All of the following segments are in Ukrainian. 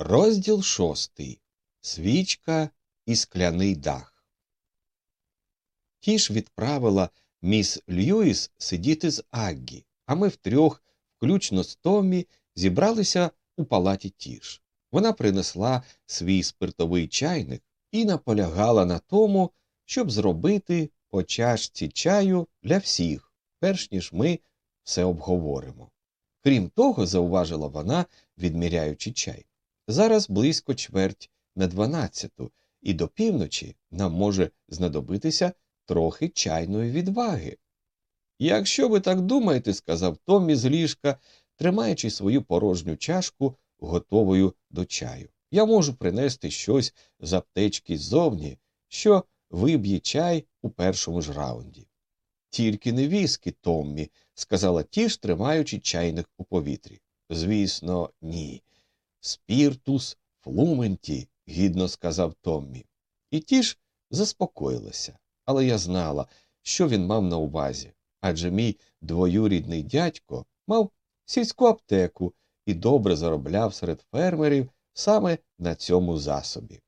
Розділ шостий. Свічка і скляний дах. Тіш відправила міс Льюіс сидіти з Аггі, а ми втрьох, включно з Томмі, зібралися у палаті Тіш. Вона принесла свій спиртовий чайник і наполягала на тому, щоб зробити по чашці чаю для всіх, перш ніж ми все обговоримо. Крім того, зауважила вона, відміряючи чай. Зараз близько чверть на дванадцяту, і до півночі нам може знадобитися трохи чайної відваги. Якщо ви так думаєте, сказав Томмі з ліжка, тримаючи свою порожню чашку, готовою до чаю. Я можу принести щось з аптечки ззовні, що виб'є чай у першому ж раунді. Тільки не віскі, Томмі, сказала тіш, тримаючи чайник у повітрі. Звісно, ні. Спіртус флументі, гідно сказав Томмі. І тіш заспокоїлася, але я знала, що він мав на увазі, адже мій двоюрідний дядько мав сільську аптеку і добре заробляв серед фермерів саме на цьому засобі.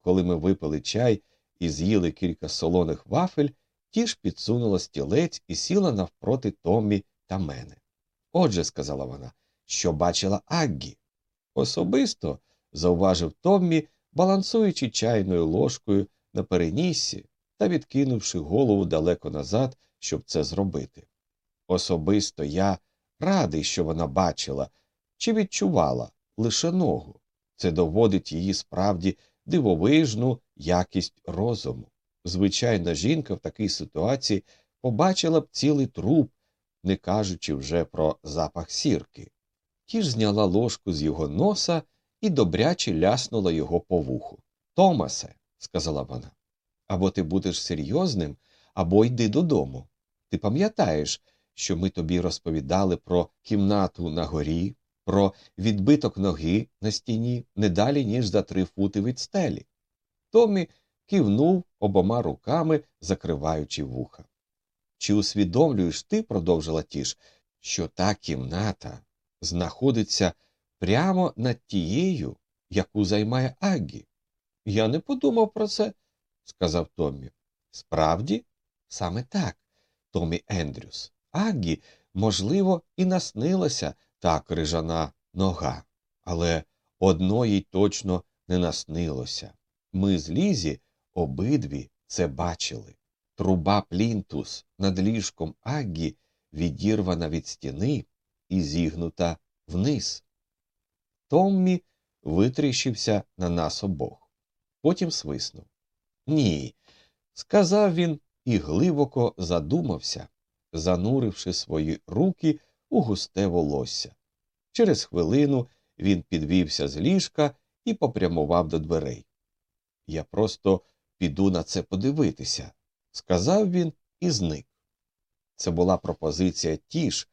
Коли ми випили чай і з'їли кілька солоних вафель, тіж підсунула стілець і сіла навпроти Томмі та мене. Отже, сказала вона, що бачила Аггі. Особисто, зауважив Томмі, балансуючи чайною ложкою на переніссі та відкинувши голову далеко назад, щоб це зробити. Особисто я радий, що вона бачила чи відчувала лише ногу. Це доводить її справді дивовижну якість розуму. Звичайна жінка в такій ситуації побачила б цілий труп, не кажучи вже про запах сірки. Ті ж зняла ложку з його носа і добряче ляснула його по вуху. Томасе, сказала вона, або ти будеш серйозним, або йди додому. Ти пам'ятаєш, що ми тобі розповідали про кімнату на горі, про відбиток ноги на стіні не далі, ніж за три фути від стелі. Томі кивнув обома руками, закриваючи вуха. Чи усвідомлюєш ти, продовжила тіш, що та кімната знаходиться прямо над тією, яку займає Аггі? Я не подумав про це, сказав Томмі. Справді, саме так, Томі Ендрюс. Аггі, можливо, і наснилася та крижана нога, але одної точно не наснилося. Ми з Лізі обидві це бачили. Труба плінтус над ліжком Аггі відірвана від стіни і зігнута вниз. Томмі витріщився на нас обох. Потім свиснув. Ні, сказав він і глибоко задумався, зануривши свої руки у густе волосся. Через хвилину він підвівся з ліжка і попрямував до дверей. Я просто піду на це подивитися, сказав він і зник. Це була пропозиція тіш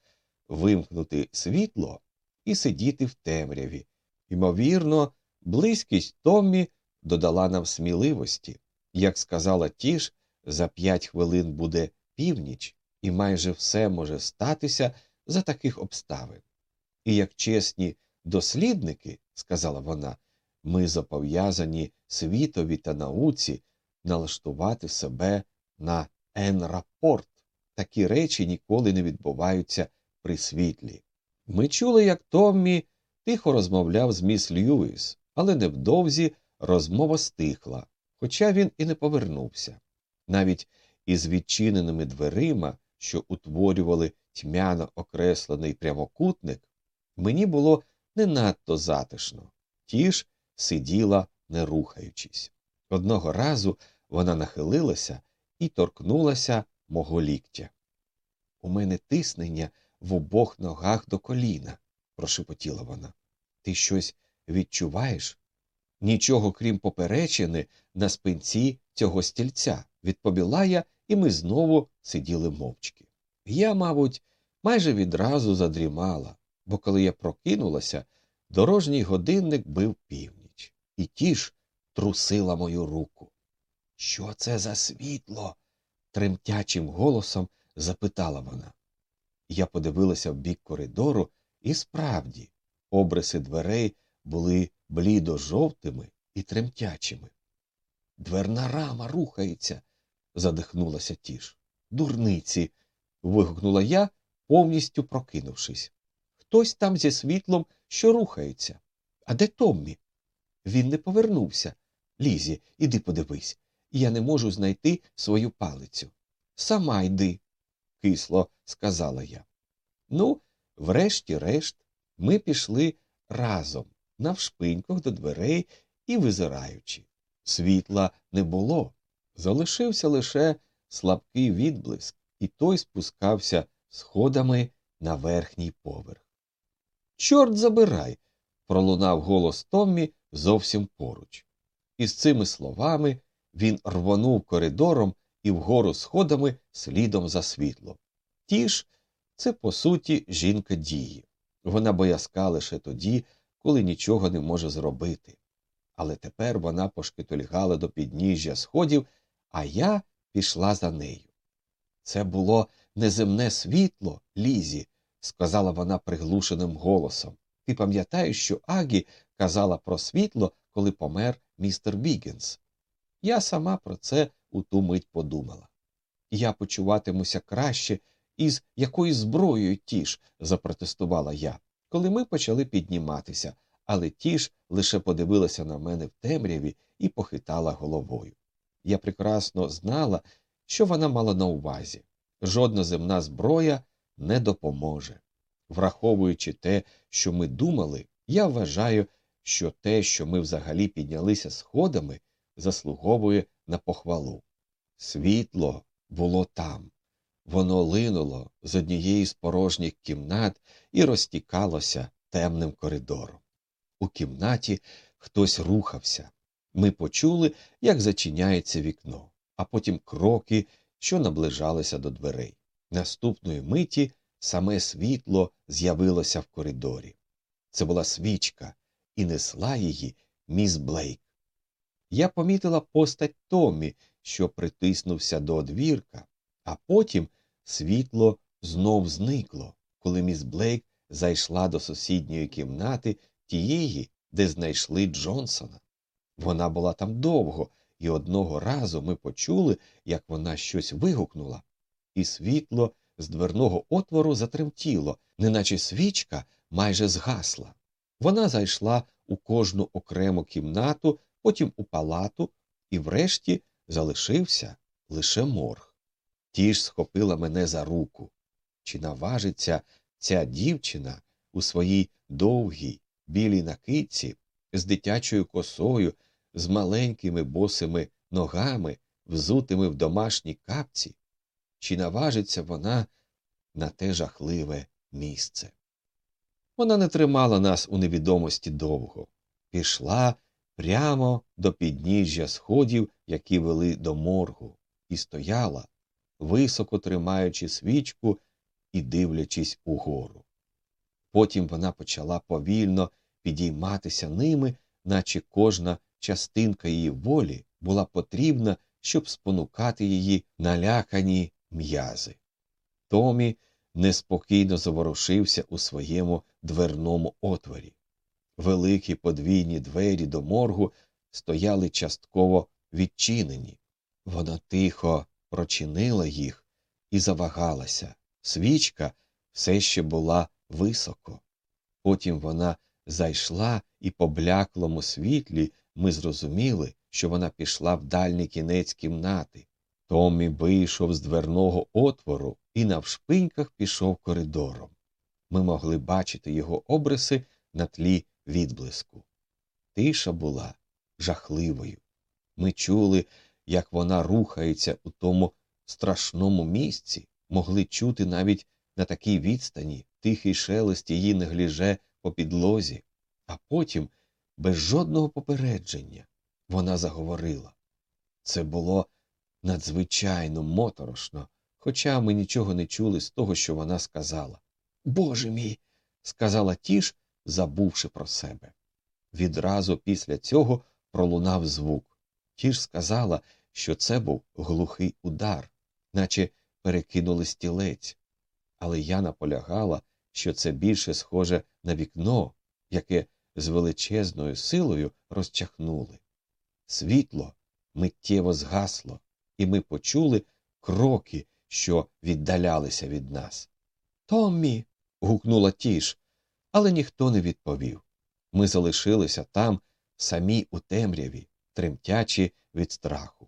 вимкнути світло і сидіти в темряві. Ймовірно, близькість Томмі додала нам сміливості. Як сказала тіш, за п'ять хвилин буде північ, і майже все може статися за таких обставин. І як чесні дослідники, сказала вона, ми зобов'язані світові та науці налаштувати себе на ен-рапорт. Такі речі ніколи не відбуваються при світлі. Ми чули, як Томмі тихо розмовляв з міс Льюіс, але невдовзі розмова стихла, хоча він і не повернувся. Навіть із відчиненими дверима, що утворювали тьмяно окреслений прямокутник, мені було не надто затишно. Ті ж сиділа, не рухаючись. Одного разу вона нахилилася і торкнулася мого ліктя. У мене тиснення в обох ногах до коліна, прошепотіла вона. Ти щось відчуваєш? Нічого, крім поперечини, на спинці цього стільця, відповіла я, і ми знову сиділи мовчки. Я, мабуть, майже відразу задрімала, бо коли я прокинулася, дорожній годинник бив північ, і тіж трусила мою руку. Що це за світло? тремтячим голосом запитала вона. Я подивилася в бік коридору, і справді, обриси дверей були блідо жовтими і тремтячими. Дверна рама рухається. задихнулася тіш. Дурниці. вигукнула я, повністю прокинувшись. Хтось там зі світлом, що рухається. А де Томмі? Він не повернувся. Лізі, іди подивись. Я не можу знайти свою палицю. Сама йди, кисло сказала я. Ну, врешті-решт, ми пішли разом, навшпиньках до дверей і визираючи. Світла не було. Залишився лише слабкий відблиск, і той спускався сходами на верхній поверх. Чорт забирай. пролунав голос Томмі зовсім поруч. І з цими словами він рвонув коридором і вгору сходами слідом за світлом. Ті ж це, по суті, жінка дії. Вона боязка лише тоді, коли нічого не може зробити. Але тепер вона пошкитольгала до підніжжя сходів, а я пішла за нею. Це було неземне світло, Лізі, сказала вона приглушеним голосом. Ти пам'ятаєш, що Агі казала про світло, коли помер містер Бігінс? Я сама про це у ту мить подумала. Я почуватимуся краще із якоюсь зброєю тіш, запротестувала я, коли ми почали підніматися, але тіш лише подивилася на мене в темряві і похитала головою. Я прекрасно знала, що вона мала на увазі. Жодна земна зброя не допоможе. Враховуючи те, що ми думали, я вважаю, що те, що ми взагалі піднялися сходами, заслуговує на похвалу. Світло було там. Воно линуло з однієї з порожніх кімнат і розтікалося темним коридором. У кімнаті хтось рухався. Ми почули, як зачиняється вікно, а потім кроки, що наближалися до дверей. Наступної миті саме світло з'явилося в коридорі. Це була свічка, і несла її міс Блейк. Я помітила постать Томмі, що притиснувся до одвірка, а потім світло знов зникло, коли міс Блейк зайшла до сусідньої кімнати тієї, де знайшли Джонсона. Вона була там довго, і одного разу ми почули, як вона щось вигукнула, і світло з дверного отвору затремтіло, неначе свічка майже згасла. Вона зайшла у кожну окрему кімнату, потім у палату, і врешті залишився лише морг. Ті ж схопила мене за руку. Чи наважиться ця дівчина у своїй довгій білій накидці з дитячою косою, з маленькими босими ногами, взутими в домашній капці? Чи наважиться вона на те жахливе місце? Вона не тримала нас у невідомості довго, пішла прямо до підніжжя сходів, які вели до моргу, і стояла, високо тримаючи свічку і дивлячись угору. Потім вона почала повільно підійматися ними, наче кожна частинка її волі була потрібна, щоб спонукати її налякані м'язи. Томі неспокійно заворушився у своєму дверному отворі. Великі подвійні двері до моргу стояли частково відчинені. Вона тихо прочинила їх і завагалася. Свічка все ще була високо. Потім вона зайшла і по бляклому світлі ми зрозуміли, що вона пішла в дальній кінець кімнати. Томмі вийшов з дверного отвору і навшпиньках пішов коридором. Ми могли бачити його обриси на тлі відблиску. Тиша була жахливою. Ми чули, як вона рухається у тому страшному місці, могли чути навіть на такій відстані тихий шелест її негліже по підлозі, а потім, без жодного попередження, вона заговорила. Це було надзвичайно моторошно, хоча ми нічого не чули з того, що вона сказала. Боже мій, сказала тіш, забувши про себе. Відразу після цього пролунав звук. Тіш сказала, що це був глухий удар, наче перекинули стілець. Але я наполягала, що це більше схоже на вікно, яке з величезною силою розчахнули. Світло миттєво згасло, і ми почули кроки, що віддалялися від нас. Томмі. гукнула тіш, але ніхто не відповів. Ми залишилися там, самі у темряві, тремтячі від страху.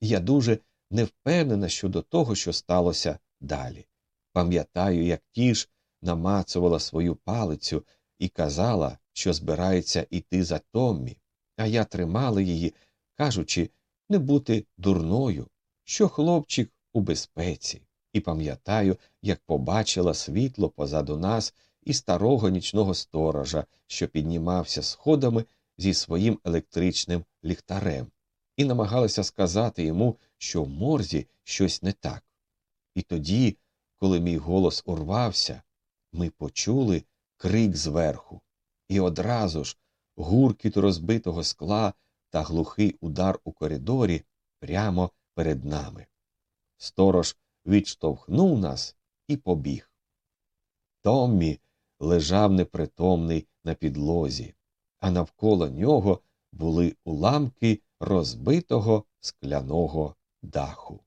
Я дуже не впевнена щодо того, що сталося далі. Пам'ятаю, як тіш намацувала свою палицю і казала, що збирається йти за Томмі, а я тримала її, кажучи, не бути дурною, що хлопчик у безпеці, і пам'ятаю, як побачила світло позаду нас і старого нічного сторожа, що піднімався сходами зі своїм електричним ліхтарем, і намагалася сказати йому, що в морзі щось не так. І тоді, коли мій голос урвався, ми почули крик зверху, і одразу ж гуркіт розбитого скла та глухий удар у коридорі прямо перед нами. Сторож відштовхнув нас і побіг. Томмі лежав непритомний на підлозі, а навколо нього були уламки розбитого скляного даху.